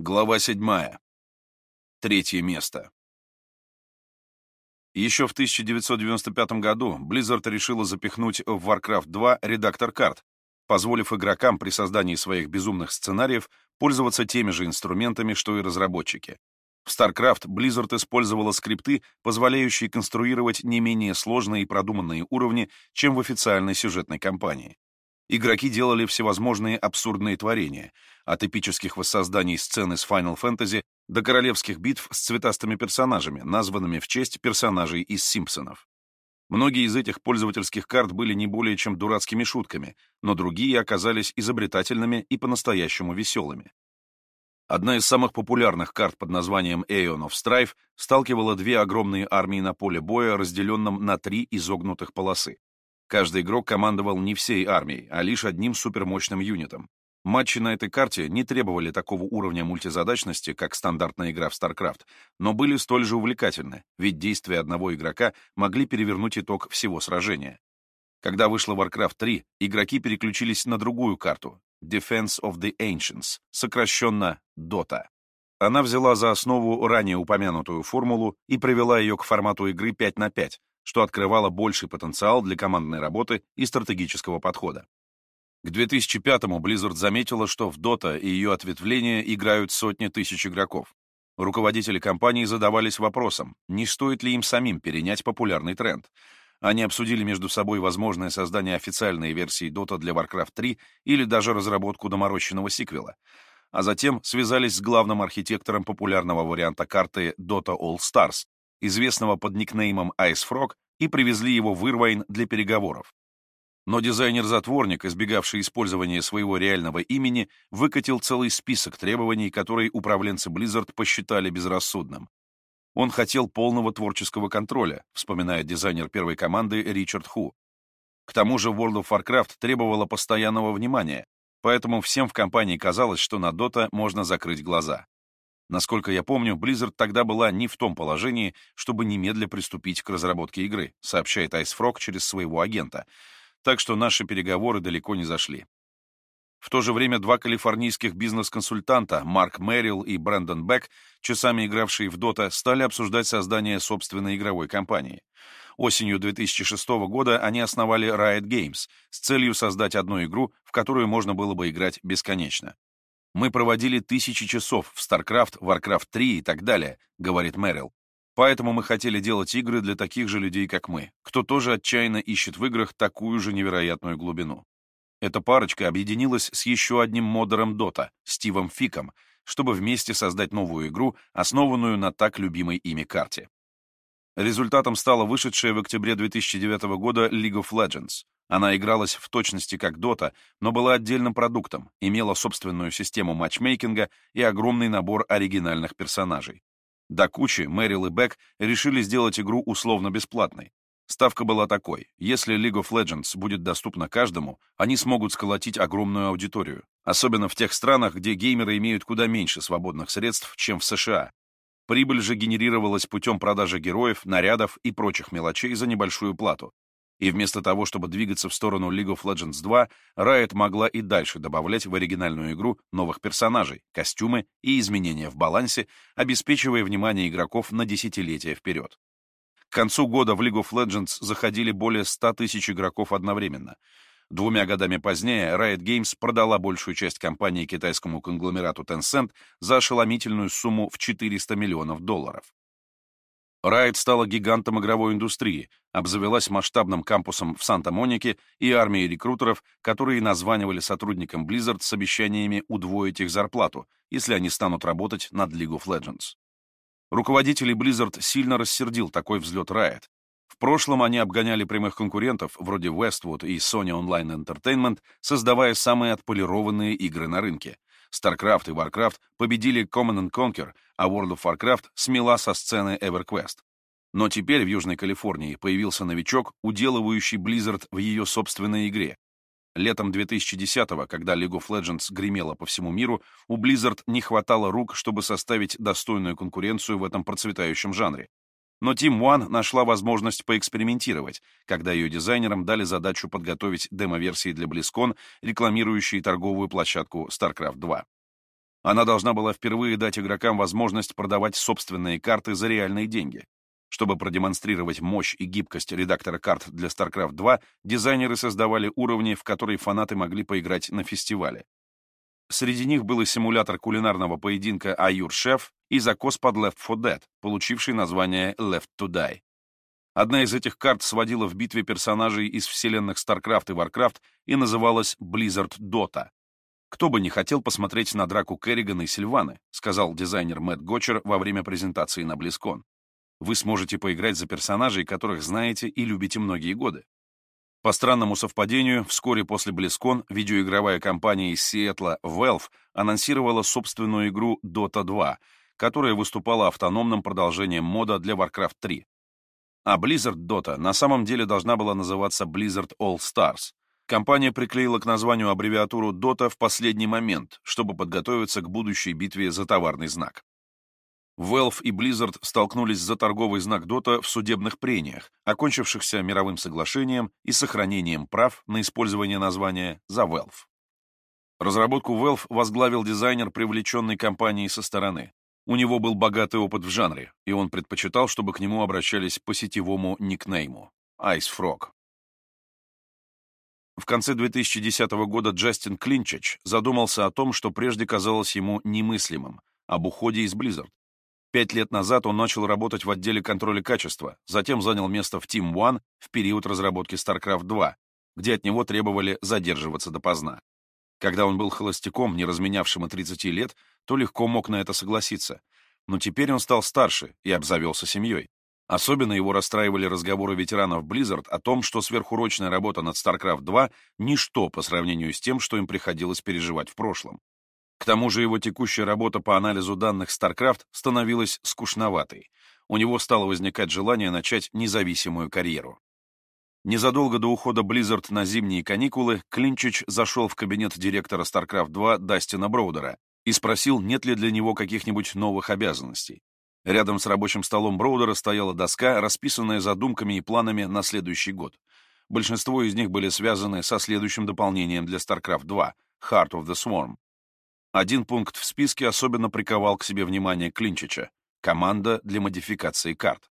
Глава 7. Третье место. Еще в 1995 году Blizzard решила запихнуть в Warcraft 2 редактор карт, позволив игрокам при создании своих безумных сценариев пользоваться теми же инструментами, что и разработчики. В StarCraft Blizzard использовала скрипты, позволяющие конструировать не менее сложные и продуманные уровни, чем в официальной сюжетной кампании. Игроки делали всевозможные абсурдные творения, от эпических воссозданий сцены с Final Fantasy до королевских битв с цветастыми персонажами, названными в честь персонажей из «Симпсонов». Многие из этих пользовательских карт были не более чем дурацкими шутками, но другие оказались изобретательными и по-настоящему веселыми. Одна из самых популярных карт под названием Aeon of Strife сталкивала две огромные армии на поле боя, разделенном на три изогнутых полосы. Каждый игрок командовал не всей армией, а лишь одним супермощным юнитом. Матчи на этой карте не требовали такого уровня мультизадачности, как стандартная игра в StarCraft, но были столь же увлекательны, ведь действия одного игрока могли перевернуть итог всего сражения. Когда вышла Warcraft 3, игроки переключились на другую карту — Defense of the Ancients, сокращенно DOTA. Она взяла за основу ранее упомянутую формулу и привела ее к формату игры 5 на 5, что открывало больший потенциал для командной работы и стратегического подхода. К 2005-му Blizzard заметила, что в Dota и ее ответвления играют сотни тысяч игроков. Руководители компании задавались вопросом, не стоит ли им самим перенять популярный тренд. Они обсудили между собой возможное создание официальной версии Dota для Warcraft 3 или даже разработку доморощенного сиквела. А затем связались с главным архитектором популярного варианта карты Dota All Stars, известного под никнеймом Frog, и привезли его в Ирвайн для переговоров. Но дизайнер-затворник, избегавший использования своего реального имени, выкатил целый список требований, которые управленцы Blizzard посчитали безрассудным. Он хотел полного творческого контроля, вспоминает дизайнер первой команды Ричард Ху. К тому же World of Warcraft требовала постоянного внимания, поэтому всем в компании казалось, что на Dota можно закрыть глаза. Насколько я помню, Blizzard тогда была не в том положении, чтобы немедля приступить к разработке игры, сообщает Icefrog через своего агента, так что наши переговоры далеко не зашли. В то же время два калифорнийских бизнес-консультанта, Марк Мэрил и Брэндон Бек, часами игравшие в Dota, стали обсуждать создание собственной игровой компании. Осенью 2006 года они основали Riot Games с целью создать одну игру, в которую можно было бы играть бесконечно. Мы проводили тысячи часов в StarCraft, Warcraft 3 и так далее, говорит Мэрил. Поэтому мы хотели делать игры для таких же людей, как мы, кто тоже отчаянно ищет в играх такую же невероятную глубину. Эта парочка объединилась с еще одним модером Dota, Стивом Фиком, чтобы вместе создать новую игру, основанную на так любимой ими карте. Результатом стала вышедшая в октябре 2009 года League of Legends, она игралась в точности как Dota, но была отдельным продуктом, имела собственную систему матчмейкинга и огромный набор оригинальных персонажей. До кучи Мэрил и Бек решили сделать игру условно бесплатной. Ставка была такой, если League of Legends будет доступна каждому, они смогут сколотить огромную аудиторию, особенно в тех странах, где геймеры имеют куда меньше свободных средств, чем в США. Прибыль же генерировалась путем продажи героев, нарядов и прочих мелочей за небольшую плату, и вместо того, чтобы двигаться в сторону League of Legends 2, Riot могла и дальше добавлять в оригинальную игру новых персонажей, костюмы и изменения в балансе, обеспечивая внимание игроков на десятилетия вперед. К концу года в League of Legends заходили более 100 тысяч игроков одновременно. Двумя годами позднее Riot Games продала большую часть компании китайскому конгломерату Tencent за ошеломительную сумму в 400 миллионов долларов. Райт стала гигантом игровой индустрии, обзавелась масштабным кампусом в Санта-Монике и армией рекрутеров, которые названивали сотрудникам Blizzard с обещаниями удвоить их зарплату, если они станут работать над League of Legends. Руководителей Blizzard сильно рассердил такой взлет Riot. В прошлом они обгоняли прямых конкурентов, вроде Westwood и Sony Online Entertainment, создавая самые отполированные игры на рынке. StarCraft и Warcraft победили Command Conquer, а World of Warcraft смела со сцены EverQuest. Но теперь в Южной Калифорнии появился новичок, уделывающий Blizzard в ее собственной игре. Летом 2010-го, когда League of Legends гремела по всему миру, у Blizzard не хватало рук, чтобы составить достойную конкуренцию в этом процветающем жанре. Но Team One нашла возможность поэкспериментировать, когда ее дизайнерам дали задачу подготовить демо-версии для BlizzCon, рекламирующие торговую площадку StarCraft 2. Она должна была впервые дать игрокам возможность продавать собственные карты за реальные деньги. Чтобы продемонстрировать мощь и гибкость редактора карт для StarCraft 2, дизайнеры создавали уровни, в которые фанаты могли поиграть на фестивале. Среди них был и симулятор кулинарного поединка Аюр Шеф и закос под Left 4 Dead, получивший название Left to Die. Одна из этих карт сводила в битве персонажей из вселенных StarCraft и Warcraft и называлась Blizzard Dota. «Кто бы не хотел посмотреть на драку Керригана и Сильваны», сказал дизайнер Мэтт Гочер во время презентации на BlizzCon. Вы сможете поиграть за персонажей, которых знаете и любите многие годы. По странному совпадению, вскоре после BlizzCon видеоигровая компания из Сиэтла Valve анонсировала собственную игру Dota 2, которая выступала автономным продолжением мода для Warcraft 3. А Blizzard Dota на самом деле должна была называться Blizzard All Stars. Компания приклеила к названию аббревиатуру Dota в последний момент, чтобы подготовиться к будущей битве за товарный знак. Valve и Blizzard столкнулись за торговый знак Dota в судебных прениях, окончившихся мировым соглашением и сохранением прав на использование названия за Valve. Разработку Valve возглавил дизайнер, привлеченный компанией со стороны. У него был богатый опыт в жанре, и он предпочитал, чтобы к нему обращались по сетевому никнейму — Ice Frog. В конце 2010 года Джастин Клинчич задумался о том, что прежде казалось ему немыслимым — об уходе из Blizzard. Пять лет назад он начал работать в отделе контроля качества, затем занял место в Team One в период разработки StarCraft 2, где от него требовали задерживаться допоздна. Когда он был холостяком, не разменявшим и 30 лет, то легко мог на это согласиться. Но теперь он стал старше и обзавелся семьей. Особенно его расстраивали разговоры ветеранов Blizzard о том, что сверхурочная работа над StarCraft 2 — ничто по сравнению с тем, что им приходилось переживать в прошлом. К тому же его текущая работа по анализу данных StarCraft становилась скучноватой. У него стало возникать желание начать независимую карьеру. Незадолго до ухода Blizzard на зимние каникулы Клинчич зашел в кабинет директора StarCraft 2 Дастина Броудера и спросил, нет ли для него каких-нибудь новых обязанностей. Рядом с рабочим столом Броудера стояла доска, расписанная задумками и планами на следующий год. Большинство из них были связаны со следующим дополнением для StarCraft 2 — Heart of the Swarm. Один пункт в списке особенно приковал к себе внимание Клинчича — команда для модификации карт.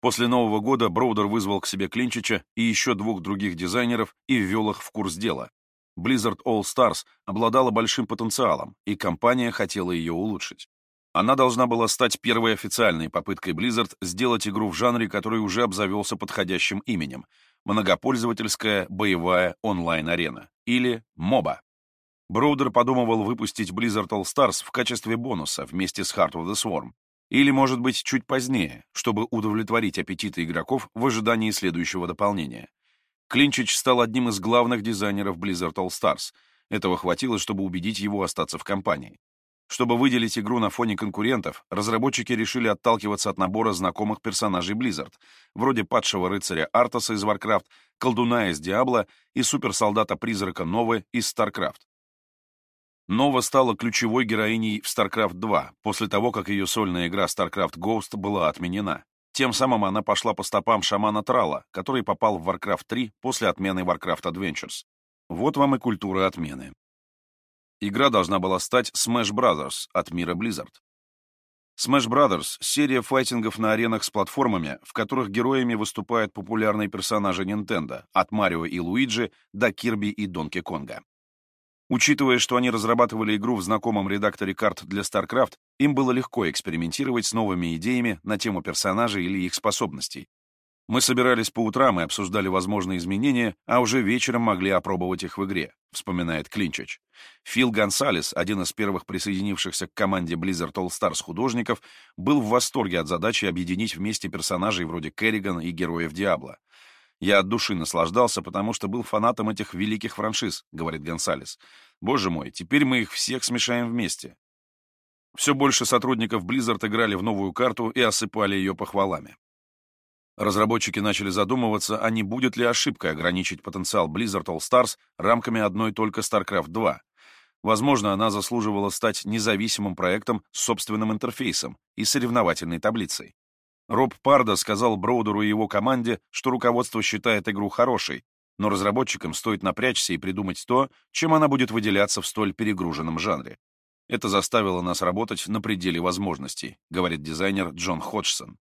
После Нового года Броудер вызвал к себе Клинчича и еще двух других дизайнеров и ввел их в курс дела. Blizzard All Stars обладала большим потенциалом, и компания хотела ее улучшить. Она должна была стать первой официальной попыткой Blizzard сделать игру в жанре, который уже обзавелся подходящим именем — многопользовательская боевая онлайн-арена, или МОБА. Броудер подумывал выпустить Blizzard All Stars в качестве бонуса вместе с Heart of the Swarm. Или, может быть, чуть позднее, чтобы удовлетворить аппетиты игроков в ожидании следующего дополнения. Клинчич стал одним из главных дизайнеров Blizzard All Stars. Этого хватило, чтобы убедить его остаться в компании. Чтобы выделить игру на фоне конкурентов, разработчики решили отталкиваться от набора знакомых персонажей Blizzard, вроде падшего рыцаря Артаса из Warcraft, колдуна из Diablo и суперсолдата-призрака Новы из StarCraft. Нова стала ключевой героиней в StarCraft 2 после того, как ее сольная игра StarCraft Ghost была отменена. Тем самым она пошла по стопам шамана Трала, который попал в Warcraft 3 после отмены Warcraft Adventures. Вот вам и культура отмены. Игра должна была стать Smash Brothers от мира Blizzard. Smash Brothers — серия файтингов на аренах с платформами, в которых героями выступают популярные персонажи Nintendo, от Марио и Луиджи до Кирби и Донки Конга. Учитывая, что они разрабатывали игру в знакомом редакторе карт для StarCraft, им было легко экспериментировать с новыми идеями на тему персонажей или их способностей. Мы собирались по утрам и обсуждали возможные изменения, а уже вечером могли опробовать их в игре, вспоминает Клинчич. Фил Гонсалес, один из первых присоединившихся к команде Blizzard All Stars художников, был в восторге от задачи объединить вместе персонажей вроде Керригана и героев Диабло. Я от души наслаждался, потому что был фанатом этих великих франшиз, говорит Гонсалес. Боже мой, теперь мы их всех смешаем вместе. Все больше сотрудников Blizzard играли в новую карту и осыпали ее похвалами. Разработчики начали задумываться, а не будет ли ошибкой ограничить потенциал Blizzard All Stars рамками одной только StarCraft 2. Возможно, она заслуживала стать независимым проектом с собственным интерфейсом и соревновательной таблицей. Роб Пардо сказал Броудеру и его команде, что руководство считает игру хорошей, но разработчикам стоит напрячься и придумать то, чем она будет выделяться в столь перегруженном жанре. Это заставило нас работать на пределе возможностей, говорит дизайнер Джон Ходжсон.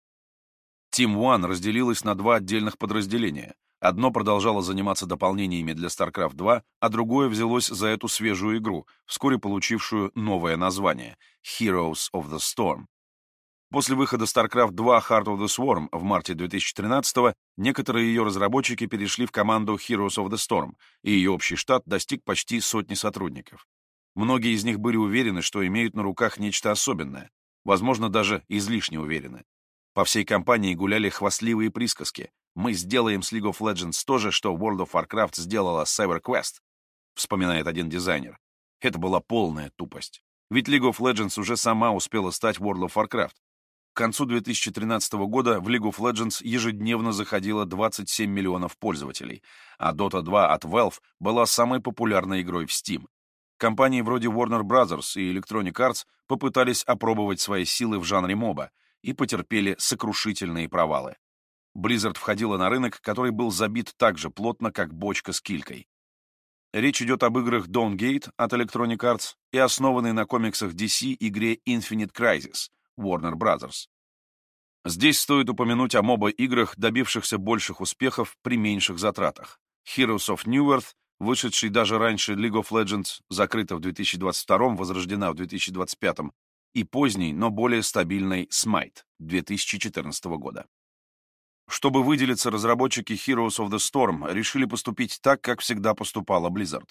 Team One разделилась на два отдельных подразделения. Одно продолжало заниматься дополнениями для StarCraft 2, а другое взялось за эту свежую игру, вскоре получившую новое название — Heroes of the Storm. После выхода StarCraft 2 Heart of the Swarm в марте 2013-го некоторые ее разработчики перешли в команду Heroes of the Storm, и ее общий штат достиг почти сотни сотрудников. Многие из них были уверены, что имеют на руках нечто особенное, возможно, даже излишне уверены. По всей компании гуляли хвастливые присказки. «Мы сделаем с League of Legends то же, что World of Warcraft сделала с EverQuest», вспоминает один дизайнер. Это была полная тупость. Ведь League of Legends уже сама успела стать World of Warcraft. К концу 2013 года в League of Legends ежедневно заходило 27 миллионов пользователей, а Dota 2 от Valve была самой популярной игрой в Steam. Компании вроде Warner Bros. и Electronic Arts попытались опробовать свои силы в жанре моба — и потерпели сокрушительные провалы. Blizzard входила на рынок, который был забит так же плотно, как бочка с килькой. Речь идет об играх Dawngate от Electronic Arts и основанной на комиксах DC игре Infinite Crisis Warner Bros. Здесь стоит упомянуть о моба-играх, добившихся больших успехов при меньших затратах. Heroes of New Earth, вышедший даже раньше League of Legends, закрыта в 2022 возрождена в 2025 и поздней, но более стабильной Smite 2014 года. Чтобы выделиться, разработчики Heroes of the Storm решили поступить так, как всегда поступала Blizzard.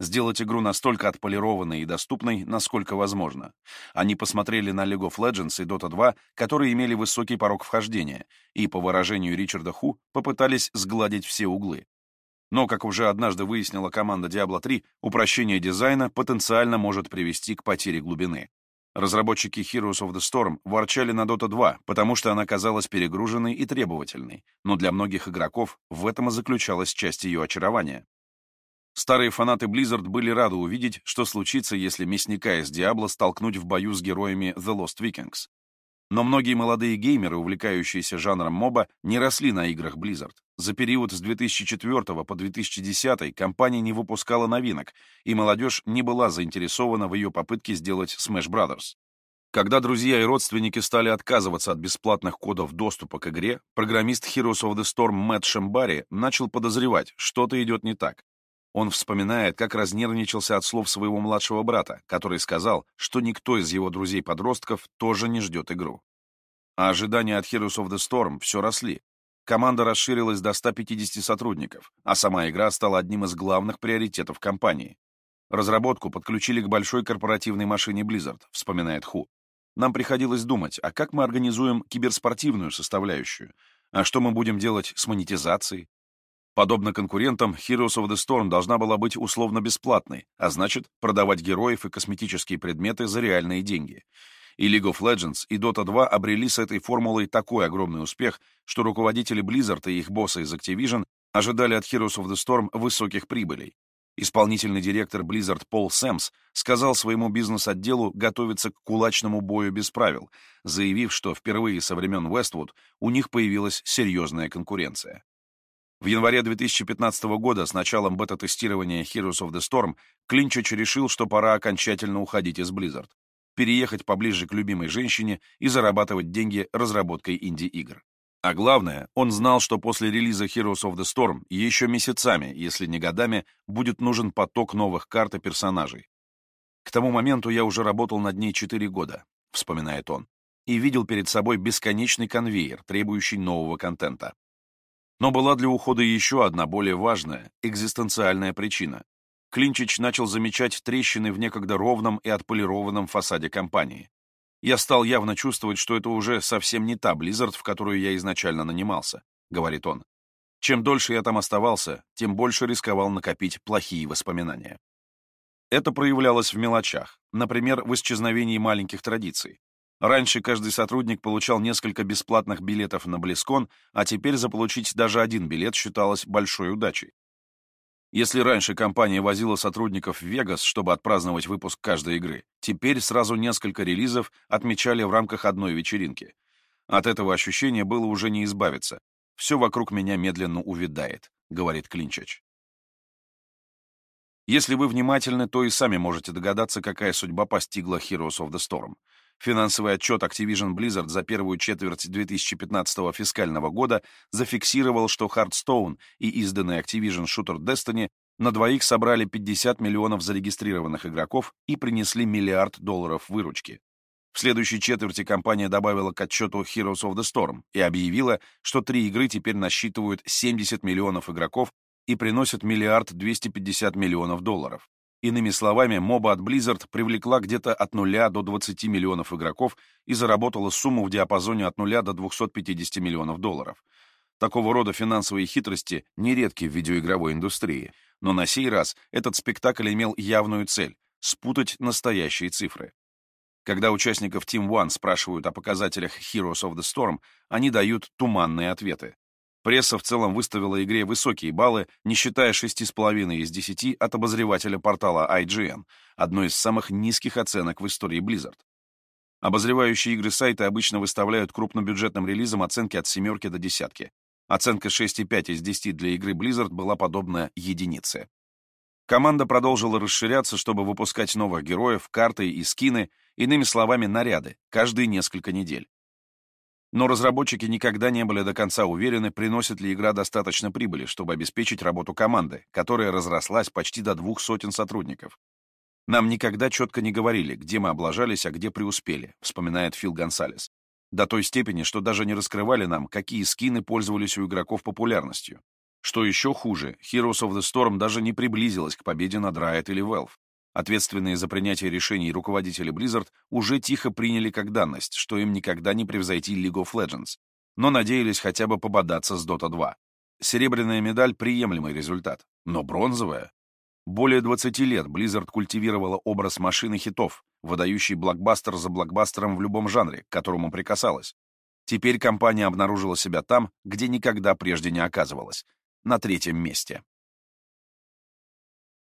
Сделать игру настолько отполированной и доступной, насколько возможно. Они посмотрели на League of Legends и Dota 2, которые имели высокий порог вхождения, и, по выражению Ричарда Ху, попытались сгладить все углы. Но, как уже однажды выяснила команда Diablo 3, упрощение дизайна потенциально может привести к потере глубины. Разработчики Heroes of the Storm ворчали на Dota 2, потому что она казалась перегруженной и требовательной, но для многих игроков в этом и заключалась часть ее очарования. Старые фанаты Blizzard были рады увидеть, что случится, если мясника из Diablo столкнуть в бою с героями The Lost Vikings. Но многие молодые геймеры, увлекающиеся жанром моба, не росли на играх Blizzard. За период с 2004 по 2010 компания не выпускала новинок, и молодежь не была заинтересована в ее попытке сделать Smash Brothers. Когда друзья и родственники стали отказываться от бесплатных кодов доступа к игре, программист Heroes of the Storm Мэтт Шембари начал подозревать, что-то идет не так. Он вспоминает, как разнервничался от слов своего младшего брата, который сказал, что никто из его друзей-подростков тоже не ждет игру. А ожидания от Heroes of the Storm все росли. Команда расширилась до 150 сотрудников, а сама игра стала одним из главных приоритетов компании. Разработку подключили к большой корпоративной машине Blizzard, вспоминает Ху. Нам приходилось думать, а как мы организуем киберспортивную составляющую? А что мы будем делать с монетизацией? Подобно конкурентам, Heroes of the Storm должна была быть условно бесплатной, а значит, продавать героев и косметические предметы за реальные деньги. И League of Legends, и Dota 2 обрели с этой формулой такой огромный успех, что руководители Blizzard и их боссы из Activision ожидали от Heroes of the Storm высоких прибылей. Исполнительный директор Blizzard Пол Сэмс сказал своему бизнес-отделу готовиться к кулачному бою без правил, заявив, что впервые со времен Westwood у них появилась серьезная конкуренция. В январе 2015 года с началом бета-тестирования Heroes of the Storm Клинчич решил, что пора окончательно уходить из Blizzard, переехать поближе к любимой женщине и зарабатывать деньги разработкой инди-игр. А главное, он знал, что после релиза Heroes of the Storm еще месяцами, если не годами, будет нужен поток новых карт и персонажей. К тому моменту я уже работал над ней 4 года, вспоминает он, и видел перед собой бесконечный конвейер, требующий нового контента. Но была для ухода еще одна более важная, экзистенциальная причина. Клинчич начал замечать трещины в некогда ровном и отполированном фасаде компании. Я стал явно чувствовать, что это уже совсем не та Blizzard, в которую я изначально нанимался, говорит он. Чем дольше я там оставался, тем больше рисковал накопить плохие воспоминания. Это проявлялось в мелочах, например, в исчезновении маленьких традиций. Раньше каждый сотрудник получал несколько бесплатных билетов на Близкон, а теперь заполучить даже один билет считалось большой удачей. Если раньше компания возила сотрудников в Вегас, чтобы отпраздновать выпуск каждой игры, теперь сразу несколько релизов отмечали в рамках одной вечеринки. От этого ощущения было уже не избавиться. «Все вокруг меня медленно увядает», — говорит Клинчач. Если вы внимательны, то и сами можете догадаться, какая судьба постигла Heroes of the Storm. Финансовый отчет Activision Blizzard за первую четверть 2015 фискального года зафиксировал, что Hearthstone и изданный Activision Shooter Destiny на двоих собрали 50 миллионов зарегистрированных игроков и принесли миллиард долларов выручки. В следующей четверти компания добавила к отчету Heroes of the Storm и объявила, что три игры теперь насчитывают 70 миллионов игроков и приносят миллиард 250 миллионов долларов. Иными словами, моба от Blizzard привлекла где-то от 0 до 20 миллионов игроков и заработала сумму в диапазоне от 0 до 250 миллионов долларов. Такого рода финансовые хитрости нередки в видеоигровой индустрии, но на сей раз этот спектакль имел явную цель — спутать настоящие цифры. Когда участников Team One спрашивают о показателях Heroes of the Storm, они дают туманные ответы. Пресса в целом выставила игре высокие баллы, не считая 6,5 из 10 от обозревателя портала IGN, одной из самых низких оценок в истории Blizzard. Обозревающие игры сайта обычно выставляют крупнобюджетным релизам оценки от семерки до десятки. Оценка 6,5 из 10 для игры Blizzard была подобна единице. Команда продолжила расширяться, чтобы выпускать новых героев, карты и скины, иными словами, наряды, каждые несколько недель. Но разработчики никогда не были до конца уверены, приносит ли игра достаточно прибыли, чтобы обеспечить работу команды, которая разрослась почти до двух сотен сотрудников. «Нам никогда четко не говорили, где мы облажались, а где преуспели», вспоминает Фил Гонсалес. До той степени, что даже не раскрывали нам, какие скины пользовались у игроков популярностью. Что еще хуже, Heroes of the Storm даже не приблизилась к победе над Riot или Valve. Ответственные за принятие решений руководители Blizzard уже тихо приняли как данность, что им никогда не превзойти League of Legends, но надеялись хотя бы пободаться с Dota 2. Серебряная медаль — приемлемый результат, но бронзовая? Более 20 лет Blizzard культивировала образ машины хитов, выдающий блокбастер за блокбастером в любом жанре, к которому прикасалась. Теперь компания обнаружила себя там, где никогда прежде не оказывалась — на третьем месте.